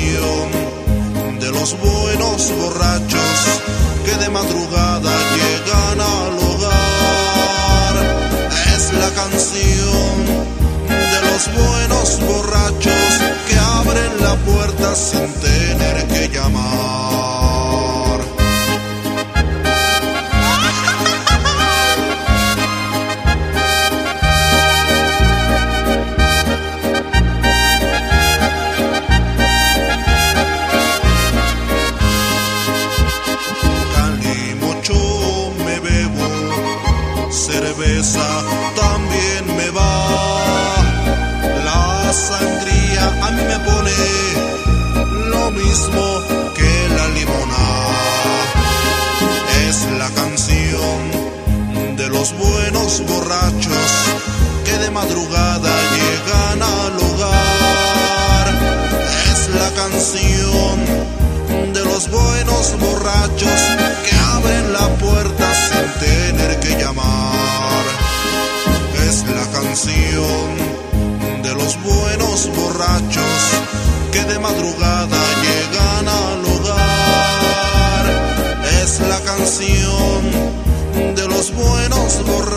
Canción de los buenos borrachos que de madrugada llegan al hogar. Es la canción de los buenos borrachos que abren la puerta sin también me va. La sangría a mí me pone lo mismo que la limonada. Es la canción de los buenos borrachos que de madrugada llegan al hogar. Es la canción de los buenos borrachos canción de los buenos borrachos que de madrugada llegan al hogar. Es la canción de los buenos borrachos